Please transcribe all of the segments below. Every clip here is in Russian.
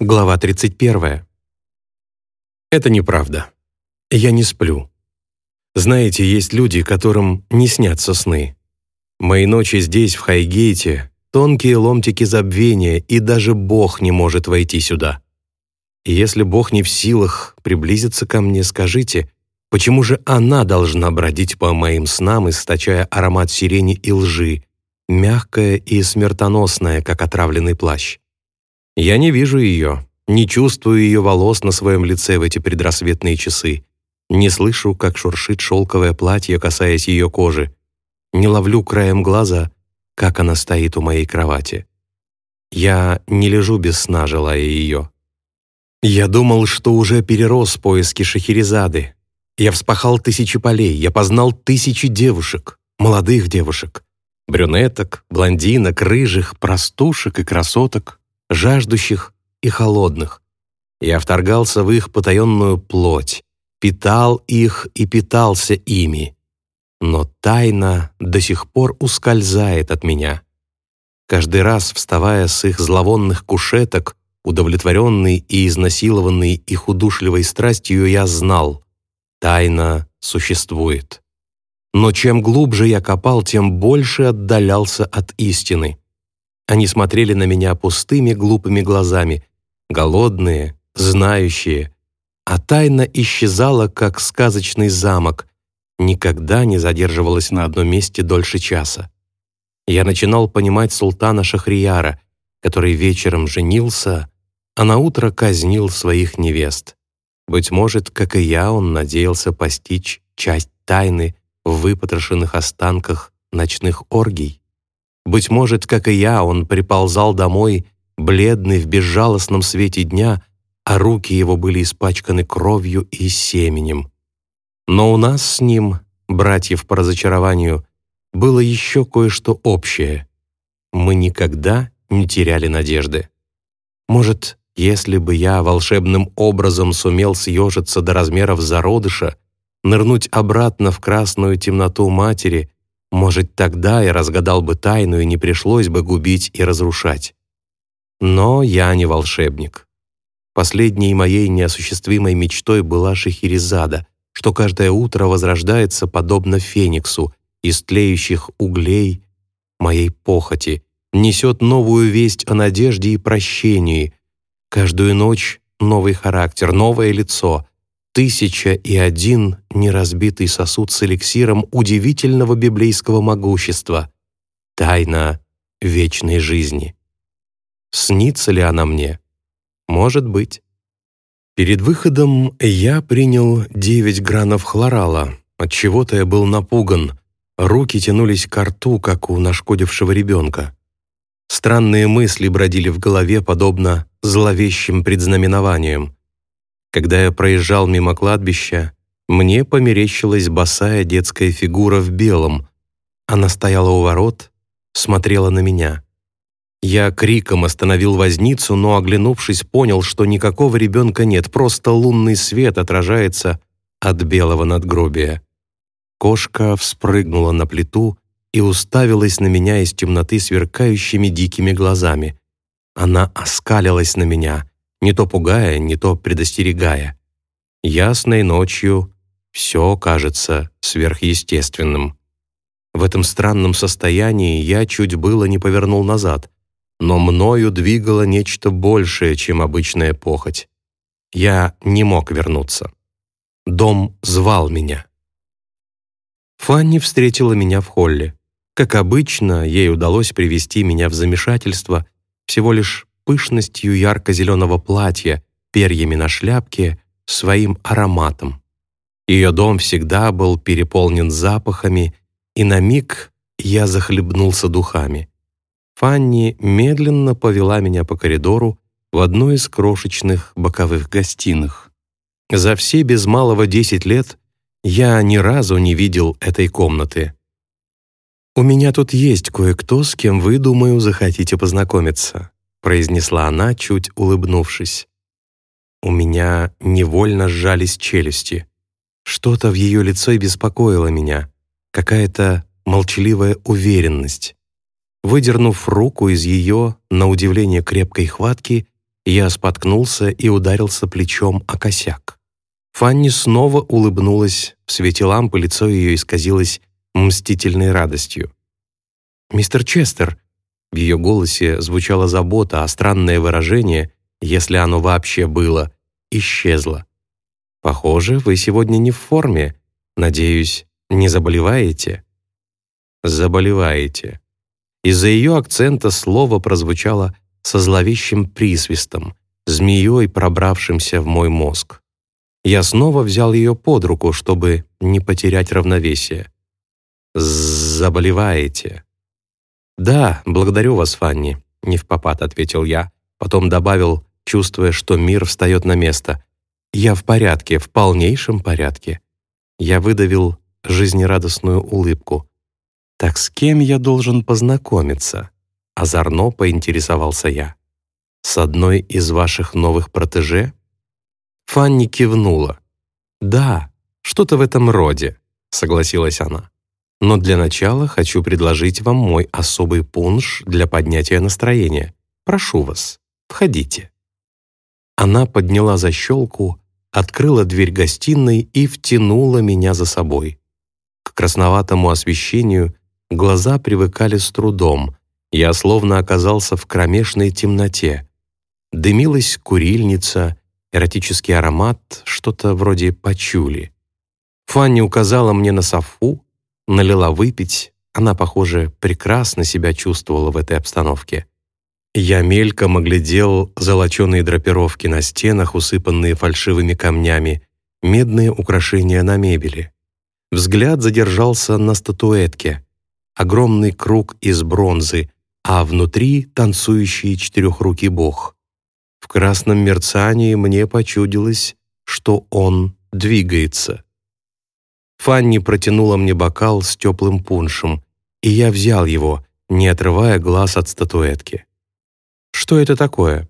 Глава 31. Это неправда. Я не сплю. Знаете, есть люди, которым не снятся сны. Мои ночи здесь, в Хайгейте, тонкие ломтики забвения, и даже Бог не может войти сюда. И если Бог не в силах приблизиться ко мне, скажите, почему же она должна бродить по моим снам, источая аромат сирени и лжи, мягкая и смертоносная, как отравленный плащ? Я не вижу ее, не чувствую ее волос на своем лице в эти предрассветные часы, не слышу, как шуршит шелковое платье, касаясь ее кожи, не ловлю краем глаза, как она стоит у моей кровати. Я не лежу без сна, желая ее. Я думал, что уже перерос поиски Шахерезады. Я вспахал тысячи полей, я познал тысячи девушек, молодых девушек, брюнеток, блондинок, рыжих, простушек и красоток, жаждущих и холодных. Я вторгался в их потаенную плоть, питал их и питался ими. Но тайна до сих пор ускользает от меня. Каждый раз, вставая с их зловонных кушеток, удовлетворенный и изнасилованный их удушливой страстью, я знал — тайна существует. Но чем глубже я копал, тем больше отдалялся от истины. Они смотрели на меня пустыми глупыми глазами, голодные, знающие, а тайна исчезала, как сказочный замок, никогда не задерживалась на одном месте дольше часа. Я начинал понимать султана Шахрияра, который вечером женился, а на утро казнил своих невест. Быть может, как и я, он надеялся постичь часть тайны в выпотрошенных останках ночных оргий. Быть может, как и я, он приползал домой, бледный в безжалостном свете дня, а руки его были испачканы кровью и семенем. Но у нас с ним, братьев по разочарованию, было еще кое-что общее. Мы никогда не теряли надежды. Может, если бы я волшебным образом сумел съежиться до размеров зародыша, нырнуть обратно в красную темноту матери может, тогда я разгадал бы тайну и не пришлось бы губить и разрушать. Но я не волшебник. Последней моей неосуществимой мечтой была Шахерезада, что каждое утро возрождается подобно фениксу из тлеющих углей моей похоти, несет новую весть о надежде и прощении. Каждую ночь новый характер, новое лицо, тысяча и один неразбитый сосуд с эликсиром удивительного библейского могущества, тайна вечной жизни. Снится ли она мне? Может быть. Перед выходом я принял девять гранов хлорала, от чего то я был напуган, руки тянулись к рту, как у нашкодившего ребенка. Странные мысли бродили в голове, подобно зловещим предзнаменованиям. Когда я проезжал мимо кладбища, мне померещилась босая детская фигура в белом. Она стояла у ворот, смотрела на меня. Я криком остановил возницу, но, оглянувшись, понял, что никакого ребенка нет, просто лунный свет отражается от белого надгробия. Кошка вспрыгнула на плиту и уставилась на меня из темноты сверкающими дикими глазами. Она оскалилась на меня — не то пугая, не то предостерегая. Ясной ночью все кажется сверхъестественным. В этом странном состоянии я чуть было не повернул назад, но мною двигало нечто большее, чем обычная похоть. Я не мог вернуться. Дом звал меня. Фанни встретила меня в холле. Как обычно, ей удалось привести меня в замешательство всего лишь пышностью ярко-зеленого платья, перьями на шляпке, своим ароматом. Ее дом всегда был переполнен запахами, и на миг я захлебнулся духами. Фанни медленно повела меня по коридору в одну из крошечных боковых гостиных. За все без малого десять лет я ни разу не видел этой комнаты. «У меня тут есть кое-кто, с кем вы, думаю, захотите познакомиться произнесла она, чуть улыбнувшись. У меня невольно сжались челюсти. Что-то в ее лице беспокоило меня, какая-то молчаливая уверенность. Выдернув руку из ее, на удивление крепкой хватки, я споткнулся и ударился плечом о косяк. Фанни снова улыбнулась, в свете лампы лицо ее исказилось мстительной радостью. «Мистер Честер!» В ее голосе звучала забота, а странное выражение, если оно вообще было, исчезло. «Похоже, вы сегодня не в форме. Надеюсь, не заболеваете?» «Заболеваете». Из-за ее акцента слово прозвучало со зловещим присвистом, змеей, пробравшимся в мой мозг. Я снова взял ее под руку, чтобы не потерять равновесие. «Заболеваете». «Да, благодарю вас, Фанни», — не в попад ответил я, потом добавил, чувствуя, что мир встает на место. «Я в порядке, в полнейшем порядке». Я выдавил жизнерадостную улыбку. «Так с кем я должен познакомиться?» Озорно поинтересовался я. «С одной из ваших новых протеже?» Фанни кивнула. «Да, что-то в этом роде», — согласилась она. «Но для начала хочу предложить вам мой особый пунш для поднятия настроения. Прошу вас, входите». Она подняла защелку, открыла дверь гостиной и втянула меня за собой. К красноватому освещению глаза привыкали с трудом, я словно оказался в кромешной темноте. Дымилась курильница, эротический аромат, что-то вроде пачули. Фанни указала мне на софу, налила выпить, она, похоже, прекрасно себя чувствовала в этой обстановке. Я мельком оглядел золоченые драпировки на стенах, усыпанные фальшивыми камнями, медные украшения на мебели. Взгляд задержался на статуэтке. Огромный круг из бронзы, а внутри танцующий четырехрукий бог. В красном мерцании мне почудилось, что он двигается. Фанни протянула мне бокал с теплым пуншем, и я взял его, не отрывая глаз от статуэтки. «Что это такое?»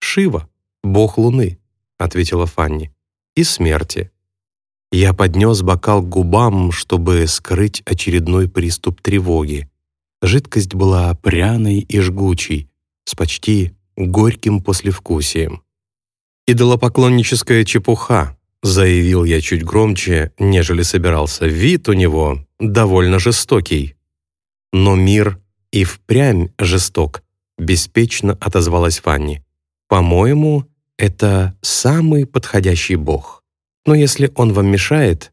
«Шива, бог луны», — ответила Фанни, — «и смерти». Я поднес бокал к губам, чтобы скрыть очередной приступ тревоги. Жидкость была пряной и жгучей, с почти горьким послевкусием. «Идолопоклонническая чепуха», — заявил я чуть громче, нежели собирался. Вид у него довольно жестокий. Но мир и впрямь жесток, беспечно отозвалась Фанни. «По-моему, это самый подходящий бог. Но если он вам мешает,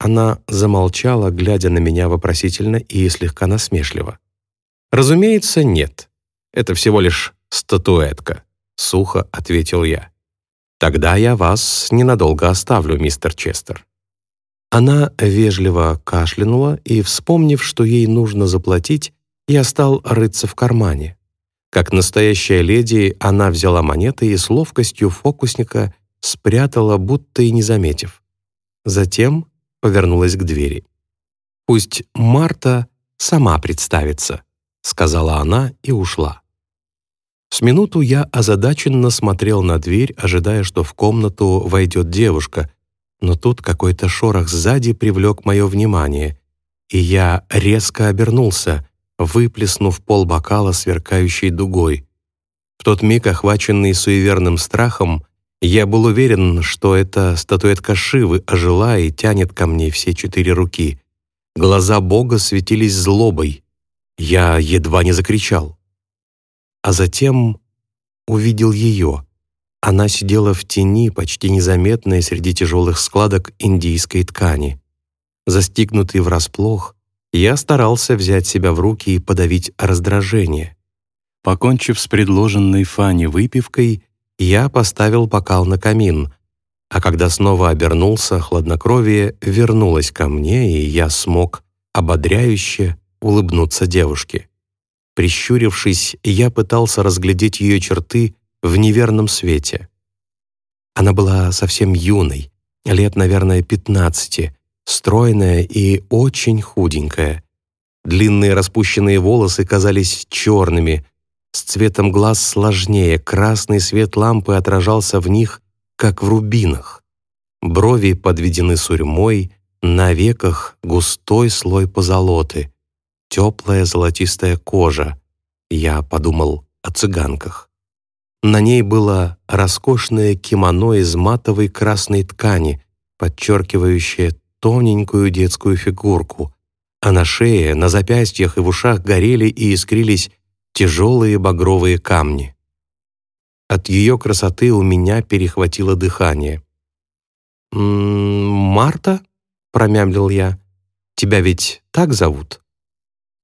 она замолчала, глядя на меня вопросительно и слегка насмешливо. «Разумеется, нет. Это всего лишь статуэтка», — сухо ответил я. «Тогда я вас ненадолго оставлю, мистер Честер». Она вежливо кашлянула, и, вспомнив, что ей нужно заплатить, я стал рыться в кармане. Как настоящая леди, она взяла монеты и с ловкостью фокусника спрятала, будто и не заметив. Затем повернулась к двери. «Пусть Марта сама представится», — сказала она и ушла. С минуту я озадаченно смотрел на дверь, ожидая, что в комнату войдет девушка, но тут какой-то шорох сзади привлек мое внимание, и я резко обернулся, выплеснув пол бокала сверкающей дугой. В тот миг, охваченный суеверным страхом, я был уверен, что эта статуэтка Шивы ожила и тянет ко мне все четыре руки. Глаза Бога светились злобой. Я едва не закричал. А затем увидел ее. Она сидела в тени, почти незаметная среди тяжелых складок индийской ткани. Застигнутый врасплох, я старался взять себя в руки и подавить раздражение. Покончив с предложенной Фане выпивкой, я поставил бокал на камин, а когда снова обернулся, хладнокровие вернулось ко мне, и я смог ободряюще улыбнуться девушке. Прищурившись, я пытался разглядеть ее черты в неверном свете. Она была совсем юной, лет, наверное, пятнадцати, стройная и очень худенькая. Длинные распущенные волосы казались черными, с цветом глаз сложнее, красный свет лампы отражался в них, как в рубинах. Брови подведены сурьмой, на веках густой слой позолоты, теплая золотистая кожа. Я подумал о цыганках. На ней было роскошное кимоно из матовой красной ткани, подчеркивающее тоненькую детскую фигурку, а на шее, на запястьях и в ушах горели и искрились тяжелые багровые камни. От ее красоты у меня перехватило дыхание. «М -м, «Марта?» — промямлил я. «Тебя ведь так зовут?»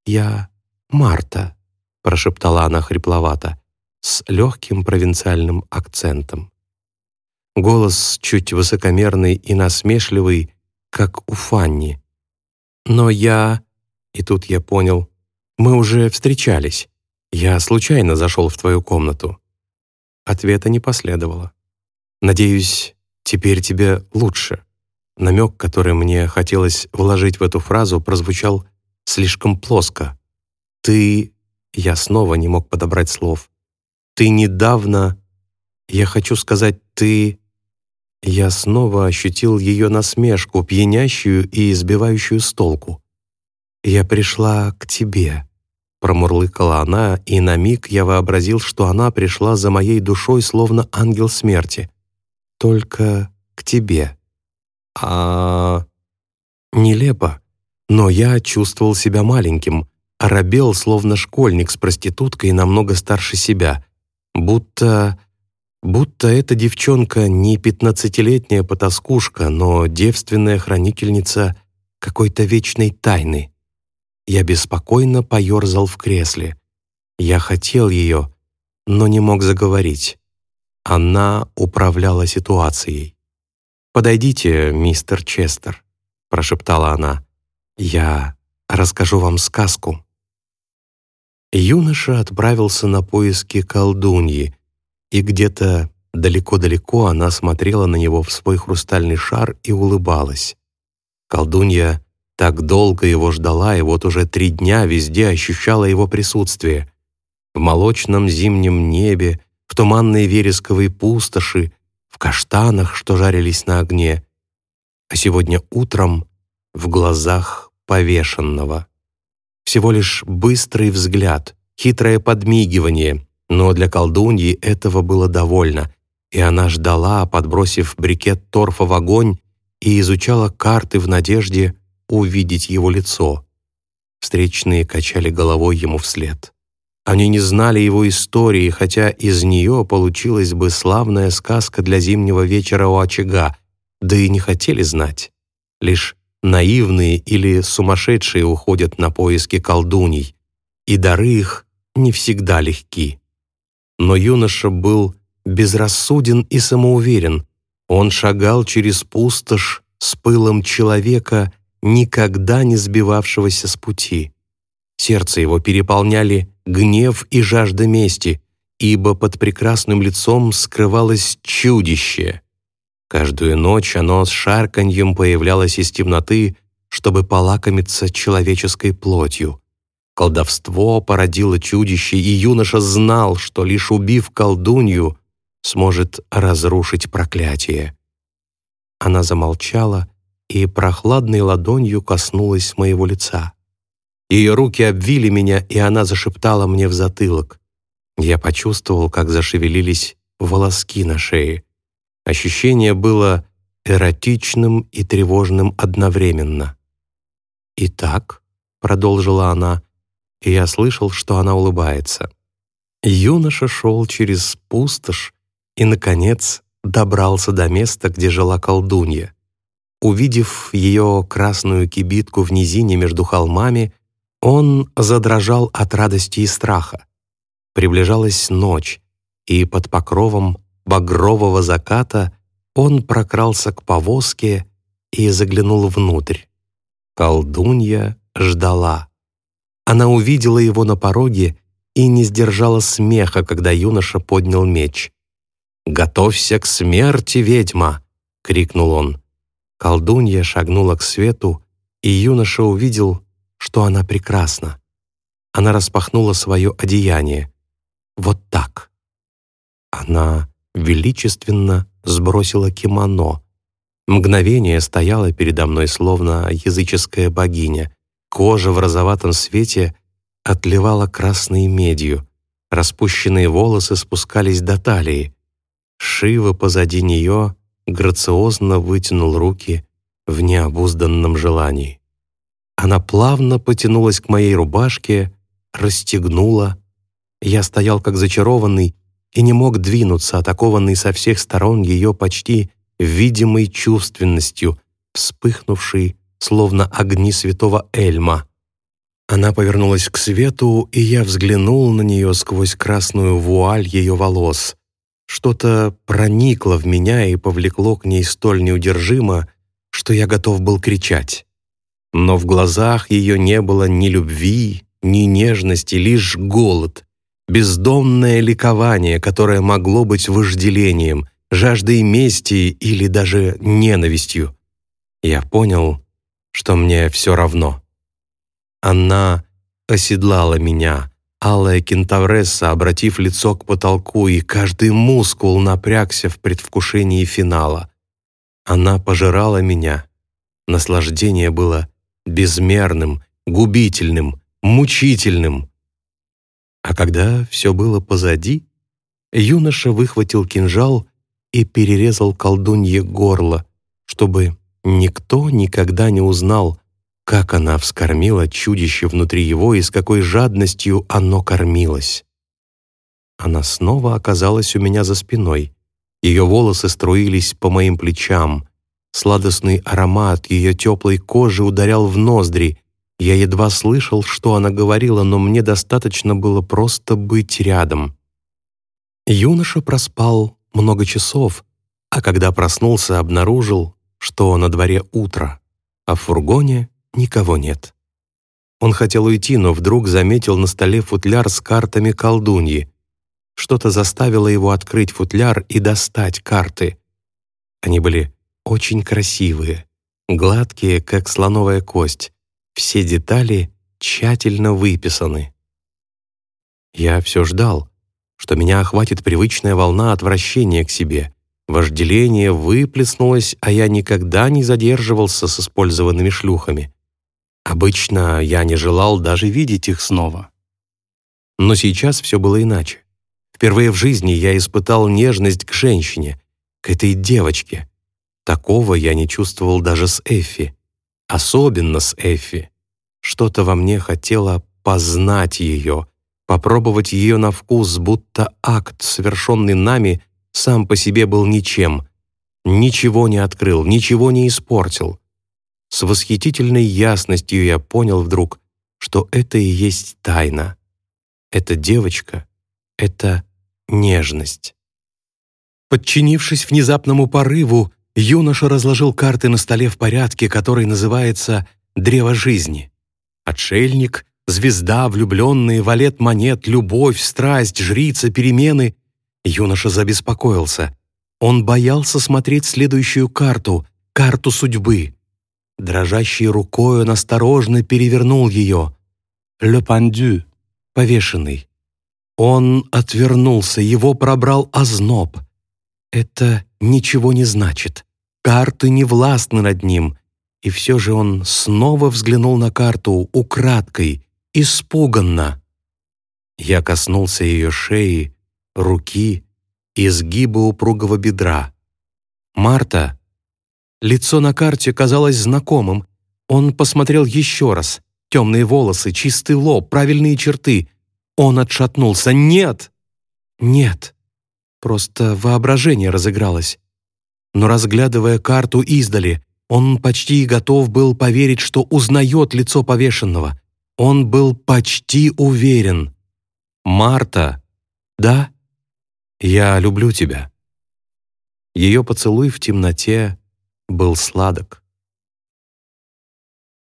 «Я Марта», — прошептала она хрипловато, с легким провинциальным акцентом. Голос чуть высокомерный и насмешливый, как у Фанни. «Но я...» И тут я понял. «Мы уже встречались. Я случайно зашел в твою комнату». Ответа не последовало. «Надеюсь, теперь тебе лучше». Намек, который мне хотелось вложить в эту фразу, прозвучал слишком плоско. «Ты...» Я снова не мог подобрать слов. «Ты недавно...» Я хочу сказать «ты...» Я снова ощутил ее насмешку, пьянящую и избивающую с толку. «Я пришла к тебе», — промурлыкала она, и на миг я вообразил, что она пришла за моей душой, словно ангел смерти. «Только к тебе». А... Нелепо, но я чувствовал себя маленьким, оробел, словно школьник с проституткой намного старше себя, будто будто эта девчонка не пятнадцатилетняя потаскушка, но девственная хранительница какой-то вечной тайны. Я беспокойно поерзал в кресле. Я хотел ее, но не мог заговорить. Она управляла ситуацией. «Подойдите, мистер Честер», — прошептала она. «Я расскажу вам сказку». Юноша отправился на поиски колдуньи, и где-то далеко-далеко она смотрела на него в свой хрустальный шар и улыбалась. Колдунья так долго его ждала, и вот уже три дня везде ощущала его присутствие. В молочном зимнем небе, в туманной вересковой пустоши, в каштанах, что жарились на огне, а сегодня утром в глазах повешенного. Всего лишь быстрый взгляд, хитрое подмигивание, но для колдуньи этого было довольно, и она ждала, подбросив брикет торфа в огонь, и изучала карты в надежде увидеть его лицо. Встречные качали головой ему вслед. Они не знали его истории, хотя из нее получилась бы славная сказка для зимнего вечера у очага, да и не хотели знать. Лишь наивные или сумасшедшие уходят на поиски колдуней, и дары их не всегда легки. Но юноша был безрассуден и самоуверен. Он шагал через пустошь с пылом человека, никогда не сбивавшегося с пути. Сердце его переполняли гнев и жажда мести, ибо под прекрасным лицом скрывалось чудище. Каждую ночь оно с шарканьем появлялось из темноты, чтобы полакомиться человеческой плотью. Колдовство породило чудище, и юноша знал, что лишь убив колдунью, сможет разрушить проклятие. Она замолчала и прохладной ладонью коснулась моего лица. Ее руки обвили меня, и она зашептала мне в затылок. Я почувствовал, как зашевелились волоски на шее. Ощущение было эротичным и тревожным одновременно. «Итак», — продолжила она, и я слышал, что она улыбается. Юноша шел через пустошь и, наконец, добрался до места, где жила колдунья. Увидев ее красную кибитку в низине между холмами, он задрожал от радости и страха. Приближалась ночь, и под покровом багрового заката он прокрался к повозке и заглянул внутрь. Колдунья ждала. Она увидела его на пороге и не сдержала смеха, когда юноша поднял меч. «Готовься к смерти, ведьма!» — крикнул он. Колдунья шагнула к свету, и юноша увидел, что она прекрасна. Она распахнула свое одеяние. Вот так. Она величественно сбросила кимоно. Мгновение стояла передо мной, словно языческая богиня. Кожа в розоватом свете отливала красной медью. Распущенные волосы спускались до талии. Шива позади нее грациозно вытянул руки в необузданном желании. Она плавно потянулась к моей рубашке, расстегнула. Я стоял как зачарованный и не мог двинуться, атакованный со всех сторон ее почти видимой чувственностью, вспыхнувшей, словно огни святого Эльма. Она повернулась к свету, и я взглянул на нее сквозь красную вуаль ее волос. Что-то проникло в меня и повлекло к ней столь неудержимо, что я готов был кричать. Но в глазах ее не было ни любви, ни нежности, лишь голод, бездомное ликование, которое могло быть вожделением, жаждой мести или даже ненавистью. Я понял, что мне все равно. Она оседлала меня, алая кентавресса, обратив лицо к потолку, и каждый мускул напрягся в предвкушении финала. Она пожирала меня. Наслаждение было безмерным, губительным, мучительным. А когда все было позади, юноша выхватил кинжал и перерезал колдунье горло, чтобы никто никогда не узнал, как она вскормила чудище внутри его и с какой жадностью оно кормилось. Она снова оказалась у меня за спиной. Ее волосы струились по моим плечам. Сладостный аромат ее теплой кожи ударял в ноздри. Я едва слышал, что она говорила, но мне достаточно было просто быть рядом. Юноша проспал много часов, а когда проснулся, обнаружил, что на дворе утро, а в фургоне никого нет. Он хотел уйти, но вдруг заметил на столе футляр с картами колдуньи. Что-то заставило его открыть футляр и достать карты. Они были очень красивые, гладкие, как слоновая кость. Все детали тщательно выписаны. Я все ждал, что меня охватит привычная волна отвращения к себе. Вожделение выплеснулось, а я никогда не задерживался с использованными шлюхами. Обычно я не желал даже видеть их снова. Но сейчас все было иначе. Впервые в жизни я испытал нежность к женщине, к этой девочке. Такого я не чувствовал даже с Эффи. Особенно с Эффи. Что-то во мне хотело познать ее, попробовать ее на вкус, будто акт, совершенный нами, сам по себе был ничем. Ничего не открыл, ничего не испортил. С восхитительной ясностью я понял вдруг, что это и есть тайна. Это девочка, это нежность. Подчинившись внезапному порыву, юноша разложил карты на столе в порядке, который называется «Древо жизни». Отшельник, звезда, влюбленные, валет монет, любовь, страсть, жрица, перемены. Юноша забеспокоился. Он боялся смотреть следующую карту, карту судьбы. Дрожащей рукой он осторожно перевернул ее. «Le pendu» — повешенный. Он отвернулся, его пробрал озноб. Это ничего не значит. Карты не властны над ним. И все же он снова взглянул на карту украдкой, испуганно. Я коснулся ее шеи, руки, изгиба упругого бедра. Марта Лицо на карте казалось знакомым. Он посмотрел еще раз. Темные волосы, чистый лоб, правильные черты. Он отшатнулся. «Нет!» «Нет!» Просто воображение разыгралось. Но разглядывая карту издали, он почти готов был поверить, что узнает лицо повешенного. Он был почти уверен. «Марта!» «Да?» «Я люблю тебя». Ее поцелуй в темноте был сладок.